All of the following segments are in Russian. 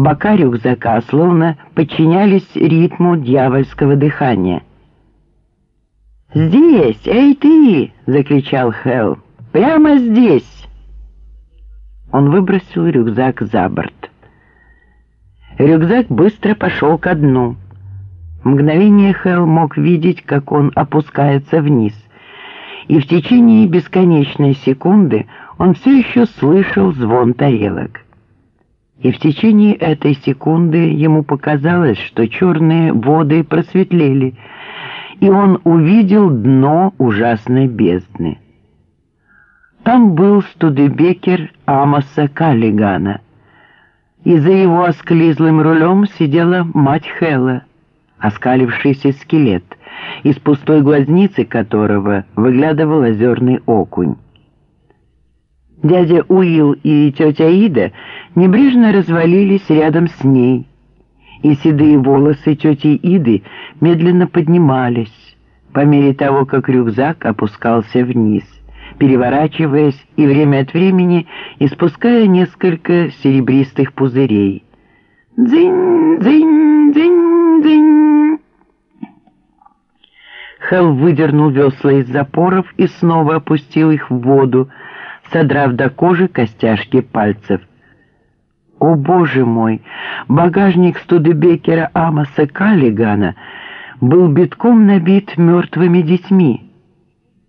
Бока рюкзака словно подчинялись ритму дьявольского дыхания. «Здесь! Эй ты!» — закричал Хелл. «Прямо здесь!» Он выбросил рюкзак за борт. Рюкзак быстро пошел ко дну. Мгновение Хелл мог видеть, как он опускается вниз. И в течение бесконечной секунды он все еще слышал звон тарелок. И в течение этой секунды ему показалось, что черные воды просветлели, и он увидел дно ужасной бездны. Там был студебекер Амоса Каллигана, и за его осклизлым рулем сидела мать Хэлла, оскалившийся скелет, из пустой глазницы которого выглядывал озерный окунь. Дядя Уилл и тетя Ида небрежно развалились рядом с ней, и седые волосы тети Иды медленно поднимались по мере того, как рюкзак опускался вниз, переворачиваясь и время от времени испуская несколько серебристых пузырей. «Дзынь, дзынь, дзынь, дзынь!» Хелл выдернул весла из запоров и снова опустил их в воду, содрав до кожи костяшки пальцев. О, боже мой! Багажник Студебекера Амоса Каллигана был битком набит мертвыми детьми.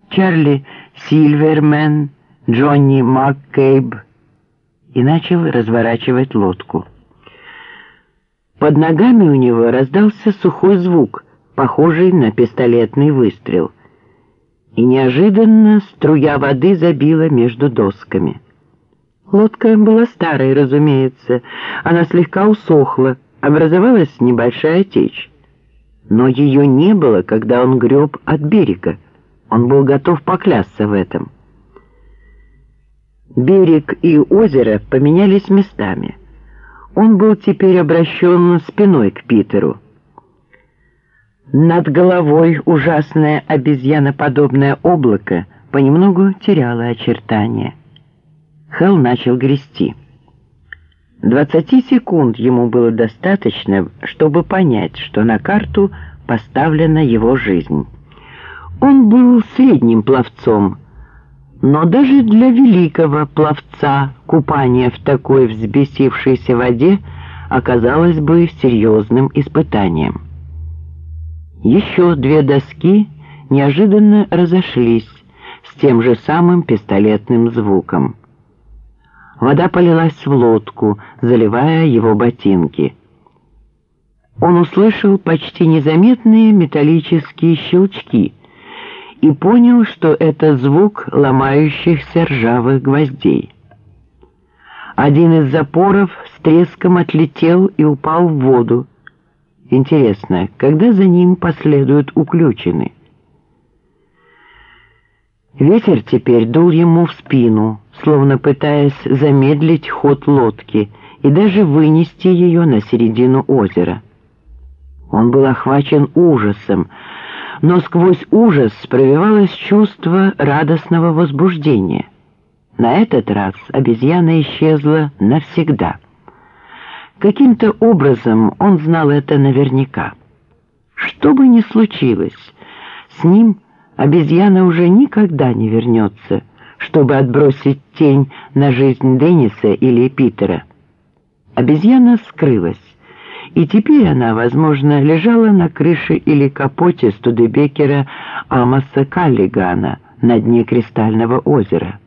Чарли Сильвермен, Джонни МакКейб и начал разворачивать лодку. Под ногами у него раздался сухой звук, похожий на пистолетный выстрел — и неожиданно струя воды забила между досками. Лодка была старой, разумеется, она слегка усохла, образовалась небольшая течь. Но ее не было, когда он греб от берега. Он был готов поклясться в этом. Берег и озеро поменялись местами. Он был теперь обращен спиной к Питеру. Над головой ужасное обезьяноподобное облако понемногу теряло очертания. Хелл начал грести. Двадцати секунд ему было достаточно, чтобы понять, что на карту поставлена его жизнь. Он был средним пловцом, но даже для великого пловца купание в такой взбесившейся воде оказалось бы серьезным испытанием. Еще две доски неожиданно разошлись с тем же самым пистолетным звуком. Вода полилась в лодку, заливая его ботинки. Он услышал почти незаметные металлические щелчки и понял, что это звук ломающихся ржавых гвоздей. Один из запоров с треском отлетел и упал в воду, Интересно, когда за ним последуют уключены? Ветер теперь дул ему в спину, словно пытаясь замедлить ход лодки и даже вынести ее на середину озера. Он был охвачен ужасом, но сквозь ужас пробивалось чувство радостного возбуждения. На этот раз обезьяна исчезла навсегда. Каким-то образом он знал это наверняка. Что бы ни случилось, с ним обезьяна уже никогда не вернется, чтобы отбросить тень на жизнь Денниса или Питера. Обезьяна скрылась, и теперь она, возможно, лежала на крыше или капоте Студебекера Амоса Каллигана на дне Кристального озера.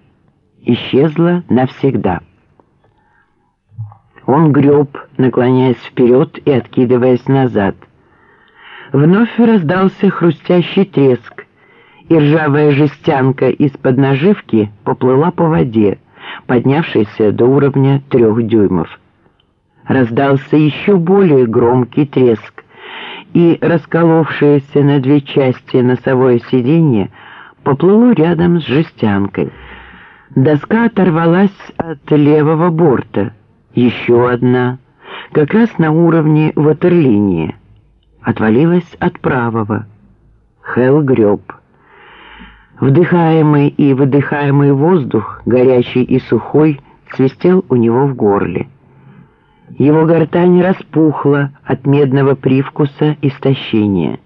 Исчезла навсегда. Он греб, наклоняясь вперед и откидываясь назад. Вновь раздался хрустящий треск, и ржавая жестянка из-под наживки поплыла по воде, поднявшейся до уровня трех дюймов. Раздался еще более громкий треск, и расколовшееся на две части носовое сиденье поплыло рядом с жестянкой. Доска оторвалась от левого борта, еще одна, как раз на уровне ватерлинии, отвалилась от правого. Хелл греб. Вдыхаемый и выдыхаемый воздух, горячий и сухой, свистел у него в горле. Его гортань распухла от медного привкуса истощения.